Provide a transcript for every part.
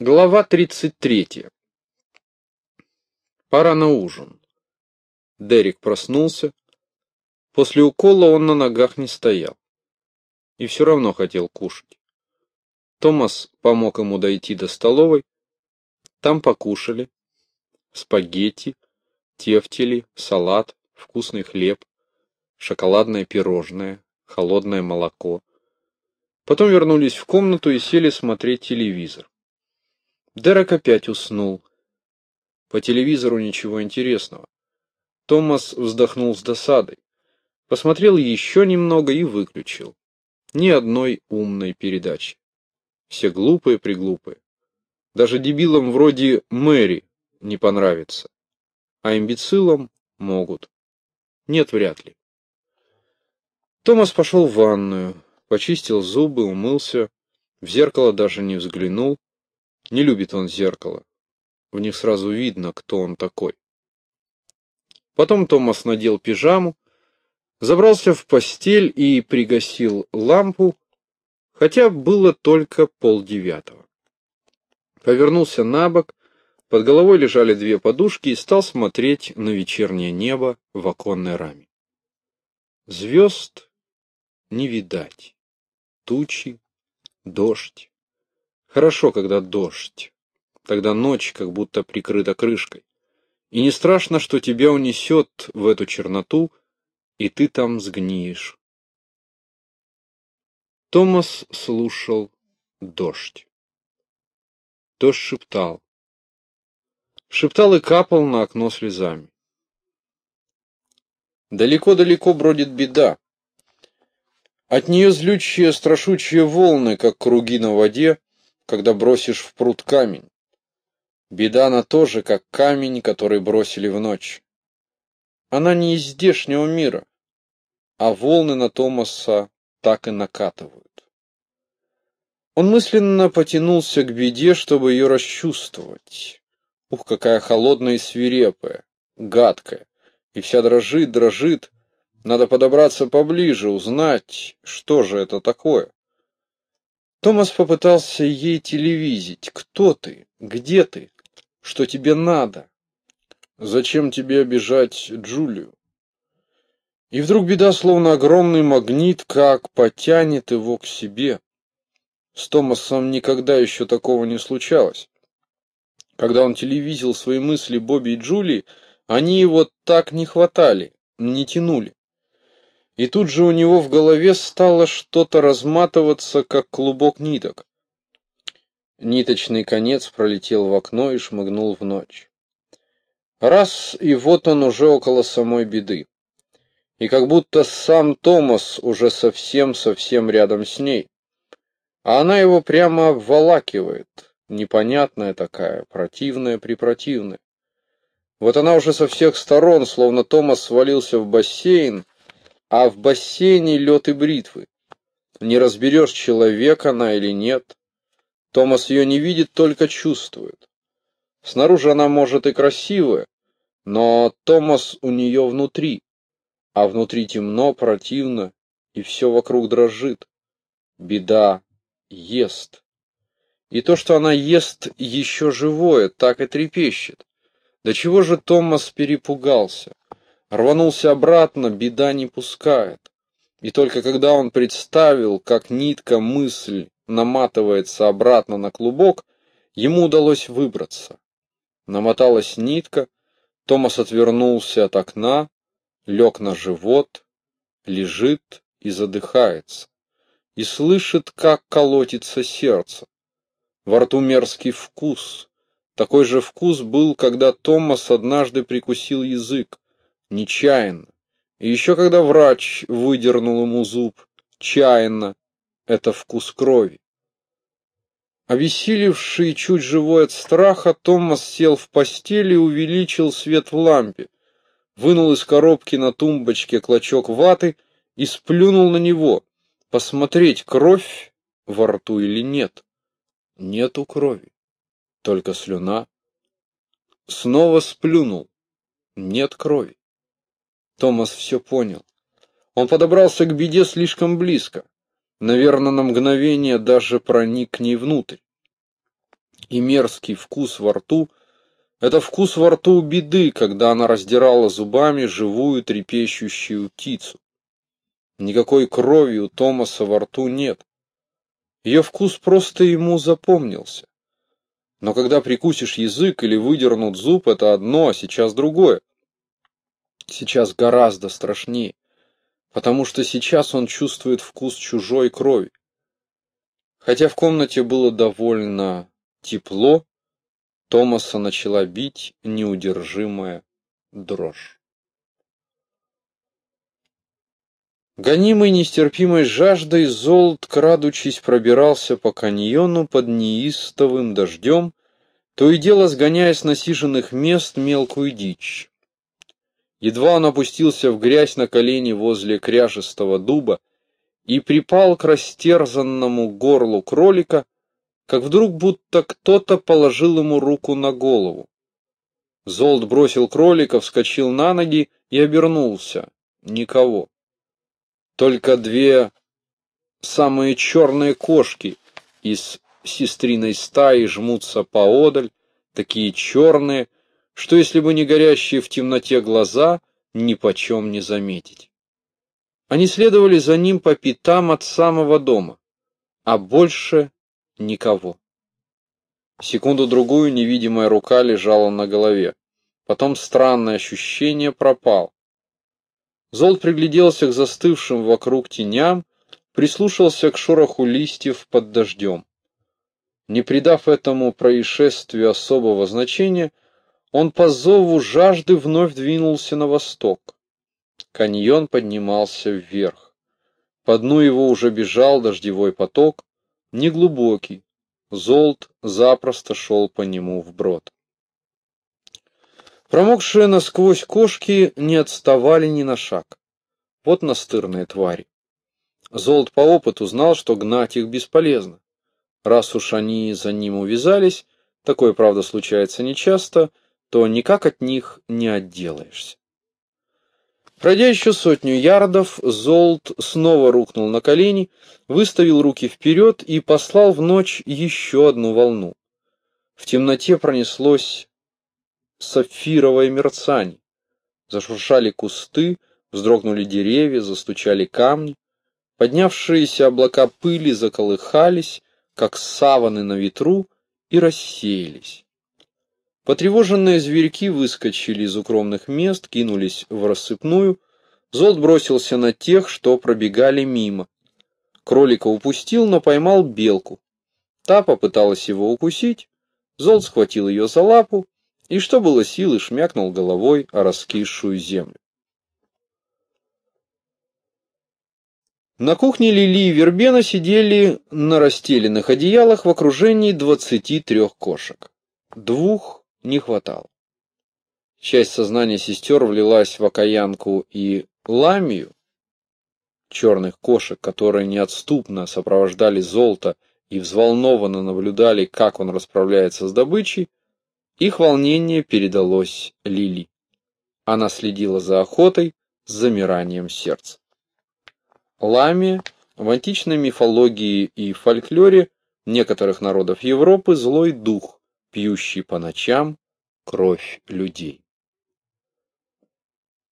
Глава 33. Пора на ужин. Дерек проснулся. После укола он на ногах не стоял. И все равно хотел кушать. Томас помог ему дойти до столовой. Там покушали. Спагетти, тефтели, салат, вкусный хлеб, шоколадное пирожное, холодное молоко. Потом вернулись в комнату и сели смотреть телевизор. Дерек опять уснул. По телевизору ничего интересного. Томас вздохнул с досадой. Посмотрел еще немного и выключил. Ни одной умной передачи. Все глупые-приглупые. Даже дебилам вроде Мэри не понравится. А имбецилам могут. Нет, вряд ли. Томас пошел в ванную, почистил зубы, умылся, в зеркало даже не взглянул. Не любит он зеркало. В них сразу видно, кто он такой. Потом Томас надел пижаму, забрался в постель и пригасил лампу, хотя было только полдевятого. Повернулся на бок, под головой лежали две подушки и стал смотреть на вечернее небо в оконной раме. Звезд не видать, тучи, дождь. Хорошо, когда дождь. Тогда ночь как будто прикрыта крышкой. И не страшно, что тебя унесет в эту черноту, и ты там сгниешь. Томас слушал дождь. Дождь шептал. Шептал и капал на окно слезами. Далеко-далеко бродит беда. От нее злючие страшучие волны, как круги на воде, когда бросишь в пруд камень. Беда она тоже, как камень, который бросили в ночь. Она не из здешнего мира, а волны на Томаса так и накатывают. Он мысленно потянулся к беде, чтобы ее расчувствовать. Ух, какая холодная и свирепая, гадкая, и вся дрожит, дрожит. Надо подобраться поближе, узнать, что же это такое. Томас попытался ей телевизить. «Кто ты? Где ты? Что тебе надо? Зачем тебе обижать Джулию?» И вдруг беда, словно огромный магнит, как потянет его к себе. С Томасом никогда еще такого не случалось. Когда он телевизил свои мысли Бобби и Джулии, они его так не хватали, не тянули. И тут же у него в голове стало что-то разматываться, как клубок ниток. Ниточный конец пролетел в окно и шмыгнул в ночь. Раз, и вот он уже около самой беды. И как будто сам Томас уже совсем-совсем рядом с ней. А она его прямо обволакивает, непонятная такая, противная-препротивная. Вот она уже со всех сторон, словно Томас свалился в бассейн, а в бассейне лед и бритвы. Не разберешь, человек она или нет. Томас ее не видит, только чувствует. Снаружи она может и красивая, но Томас у нее внутри, а внутри темно, противно, и все вокруг дрожит. Беда ест. И то, что она ест еще живое, так и трепещет. До чего же Томас перепугался? Рванулся обратно, беда не пускает. И только когда он представил, как нитка мысль наматывается обратно на клубок, ему удалось выбраться. Намоталась нитка, Томас отвернулся от окна, лег на живот, лежит и задыхается, и слышит, как колотится сердце. Во рту мерзкий вкус. Такой же вкус был, когда Томас однажды прикусил язык, нечаянно. И еще когда врач выдернул ему зуб, чаянно, это вкус крови. Обессилевший чуть живой от страха, Томас сел в постели и увеличил свет в лампе, вынул из коробки на тумбочке клочок ваты и сплюнул на него, посмотреть, кровь во рту или нет. Нету крови, только слюна. Снова сплюнул, нет крови. Томас все понял. Он подобрался к беде слишком близко. Наверное, на мгновение даже проник к ней внутрь. и мерзкий вкус во рту — это вкус во рту беды, когда она раздирала зубами живую трепещущую птицу. Никакой крови у Томаса во рту нет. Ее вкус просто ему запомнился. Но когда прикусишь язык или выдернут зуб, это одно, а сейчас другое. Сейчас гораздо страшнее, потому что сейчас он чувствует вкус чужой крови. Хотя в комнате было довольно тепло, Томаса начала бить неудержимая дрожь. Гонимый нестерпимой жаждой, Золт, крадучись, пробирался по каньону под неистовым дождем, то и дело сгоняя с насиженных мест мелкую дичь. Едва он опустился в грязь на колени возле кряжестого дуба и припал к растерзанному горлу кролика, как вдруг будто кто-то положил ему руку на голову. Золт бросил кролика, вскочил на ноги и обернулся. Никого. Только две самые черные кошки из сестриной стаи жмутся поодаль, такие черные, что если бы не горящие в темноте глаза, ни почем не заметить. Они следовали за ним по пятам от самого дома, а больше никого. Секунду-другую невидимая рука лежала на голове. Потом странное ощущение пропало. Золт пригляделся к застывшим вокруг теням, прислушался к шороху листьев под дождем. Не придав этому происшествию особого значения, он по зову жажды вновь двинулся на восток. Каньон поднимался вверх. По дну его уже бежал дождевой поток, неглубокий. Золт запросто шел по нему вброд. Промокшие насквозь кошки не отставали ни на шаг. Вот настырные твари. Золт по опыту знал, что гнать их бесполезно. Раз уж они за ним увязались, такое, правда, случается нечасто, то никак от них не отделаешься. Пройдя еще сотню ярдов, Золт снова рухнул на колени, выставил руки вперед и послал в ночь еще одну волну. В темноте пронеслось сапфировое мерцание. Зашуршали кусты, вздрогнули деревья, застучали камни. Поднявшиеся облака пыли заколыхались, как саваны на ветру, и рассеялись. Потревоженные зверьки выскочили из укромных мест, кинулись в рассыпную. Золт бросился на тех, что пробегали мимо. Кролика упустил, но поймал белку. Та попыталась его укусить. Золт схватил ее за лапу и, что было силы, шмякнул головой о раскисшую землю. На кухне Лили и Вербена сидели на расстеленных одеялах в окружении двадцати трех кошек. Двух не хватало. Часть сознания сестер влилась в окаянку и ламию, черных кошек, которые неотступно сопровождали золото и взволнованно наблюдали, как он расправляется с добычей, их волнение передалось Лили. Она следила за охотой с замиранием сердца. Ламия в античной мифологии и фольклоре некоторых народов Европы злой дух, пьющий по ночам кровь людей.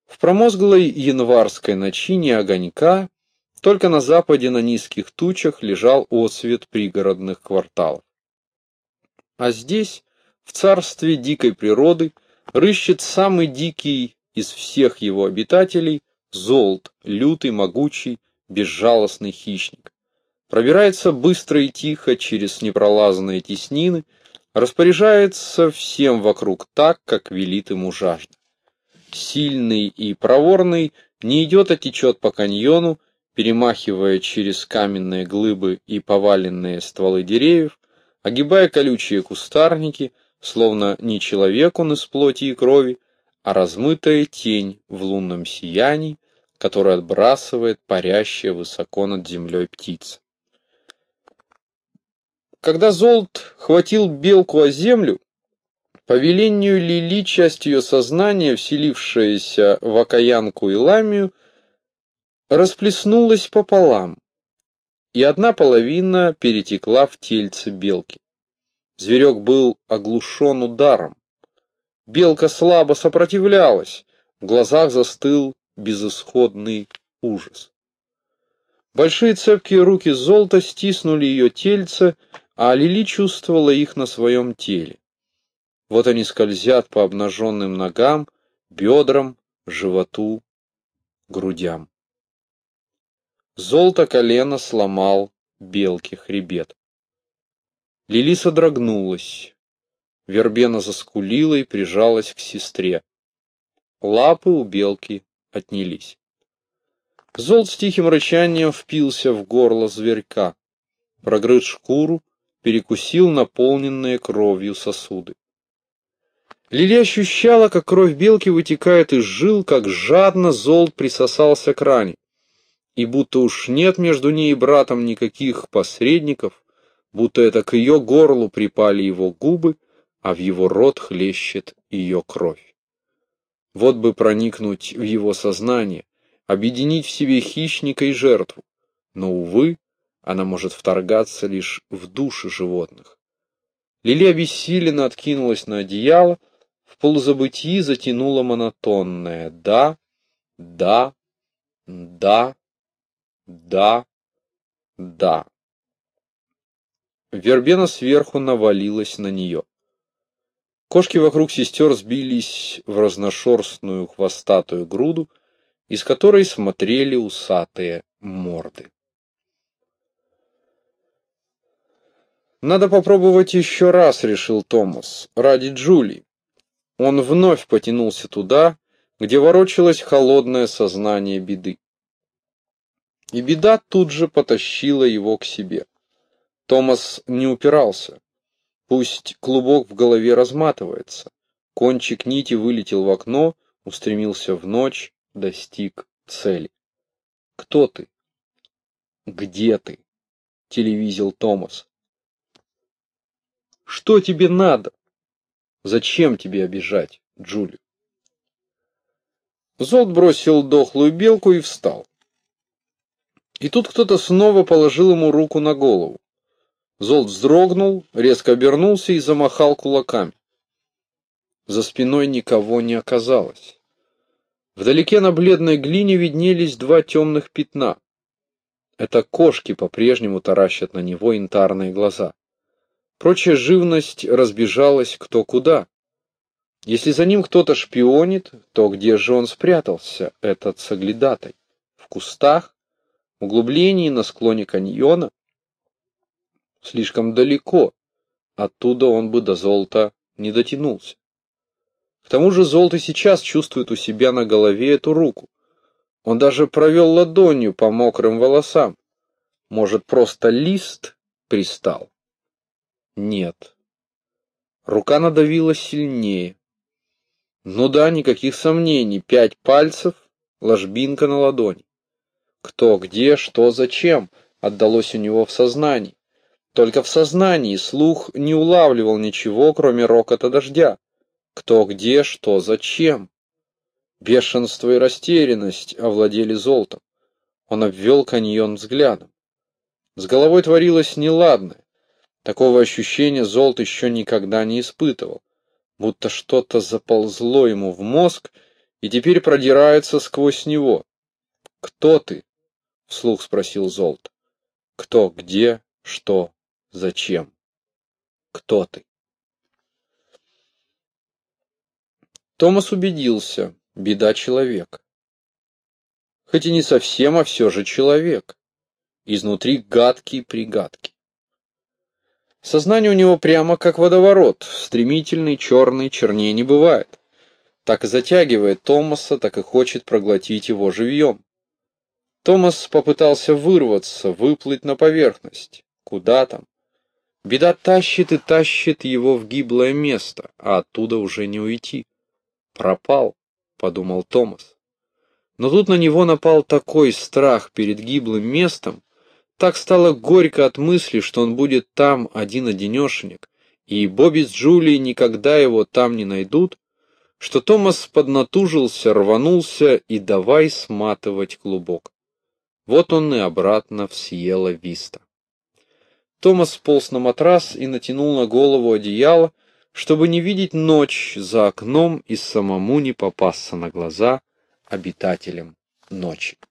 В промозглой январской ночи не огонька, только на западе на низких тучах лежал отсвет пригородных кварталов. А здесь в царстве дикой природы рыщет самый дикий из всех его обитателей золт, лютый, могучий, безжалостный хищник. Пробирается быстро и тихо через непролазные теснины, распоряжается всем вокруг так, как велит ему жажда. Сильный и проворный не идет, а течет по каньону, перемахивая через каменные глыбы и поваленные стволы деревьев, огибая колючие кустарники – словно не человек он из плоти и крови, а размытая тень в лунном сиянии, которая отбрасывает парящая высоко над землей птица. Когда Золт хватил белку о землю, по велению Лили часть ее сознания, вселившаяся в окаянку и ламию, расплеснулась пополам, и одна половина перетекла в тельце белки. Зверек был оглушен ударом. Белка слабо сопротивлялась, в глазах застыл безысходный ужас. Большие цепкие руки золота стиснули ее тельце, а Лили чувствовала их на своем теле. Вот они скользят по обнаженным ногам, бедрам, животу, грудям. Золото колено сломал белке хребет. Лили содрогнулась. Вербена заскулила и прижалась к сестре. Лапы у белки отнялись. Золт с тихим рычанием впился в горло зверька, прогрыз шкуру, перекусил наполненные кровью сосуды. Лили ощущала, как кровь белки вытекает из жил, как жадно золт присосался к ране. И будто уж нет между ней и братом никаких посредников, будто это к ее горлу припали его губы, а в его рот хлещет ее кровь. Вот бы проникнуть в его сознание, объединить в себе хищника и жертву, но, увы, она может вторгаться лишь в души животных. Лили обессиленно откинулась на одеяло, в полузабытии затянула монотонное «да», «да», «да», «да», «да». Вербена сверху навалилась на нее. Кошки вокруг сестер сбились в разношерстную хвостатую груду, из которой смотрели усатые морды. «Надо попробовать еще раз», — решил Томас, — «ради Джули». Он вновь потянулся туда, где ворочалось холодное сознание беды. И беда тут же потащила его к себе. Томас не упирался. Пусть клубок в голове разматывается. Кончик нити вылетел в окно, устремился в ночь, достиг цели. «Кто ты?» «Где ты?» — телевизил Томас. «Что тебе надо? Зачем тебе обижать Джулию?» Золт бросил дохлую белку и встал. И тут кто-то снова положил ему руку на голову. Золт вздрогнул, резко обернулся и замахал кулаками. За спиной никого не оказалось. Вдалеке на бледной глине виднелись два темных пятна. Это кошки по-прежнему таращат на него янтарные глаза. Прочая живность разбежалась кто куда. Если за ним кто-то шпионит, то где же он спрятался, этот соглядатай? В кустах? В углублении на склоне каньона? слишком далеко. Оттуда он бы до золота не дотянулся. К тому же золото сейчас чувствует у себя на голове эту руку. Он даже провел ладонью по мокрым волосам. Может, просто лист пристал? Нет. Рука надавила сильнее. Ну да, никаких сомнений. Пять пальцев, ложбинка на ладони. Кто, где, что, зачем отдалось у него в сознании. Только в сознании слух не улавливал ничего, кроме рокота дождя. Кто, где, что, зачем. Бешенство и растерянность овладели золотом. Он обвел каньон взглядом. С головой творилось неладное. Такого ощущения золото еще никогда не испытывал. Будто что-то заползло ему в мозг и теперь продирается сквозь него. «Кто ты?» — вслух спросил золото. «Кто, где, что, Зачем? Кто ты? Томас убедился, беда человек. Хоть и не совсем, а все же человек. Изнутри гадкий-пригадкий. Сознание у него прямо как водоворот, стремительный, черный, чернее не бывает. Так и затягивает Томаса, так и хочет проглотить его живьем. Томас попытался вырваться, выплыть на поверхность. Куда там? Беда тащит и тащит его в гиблое место, а оттуда уже не уйти. Пропал, подумал Томас. Но тут на него напал такой страх перед гиблым местом, так стало горько от мысли, что он будет там один-одинешенек, и Бобби с Джулией никогда его там не найдут, что Томас поднатужился, рванулся и давай сматывать клубок. Вот он и обратно в Сиела Виста. Томас сполз на матрас и натянул на голову одеяло, чтобы не видеть ночь за окном и самому не попасться на глаза обитателям ночи.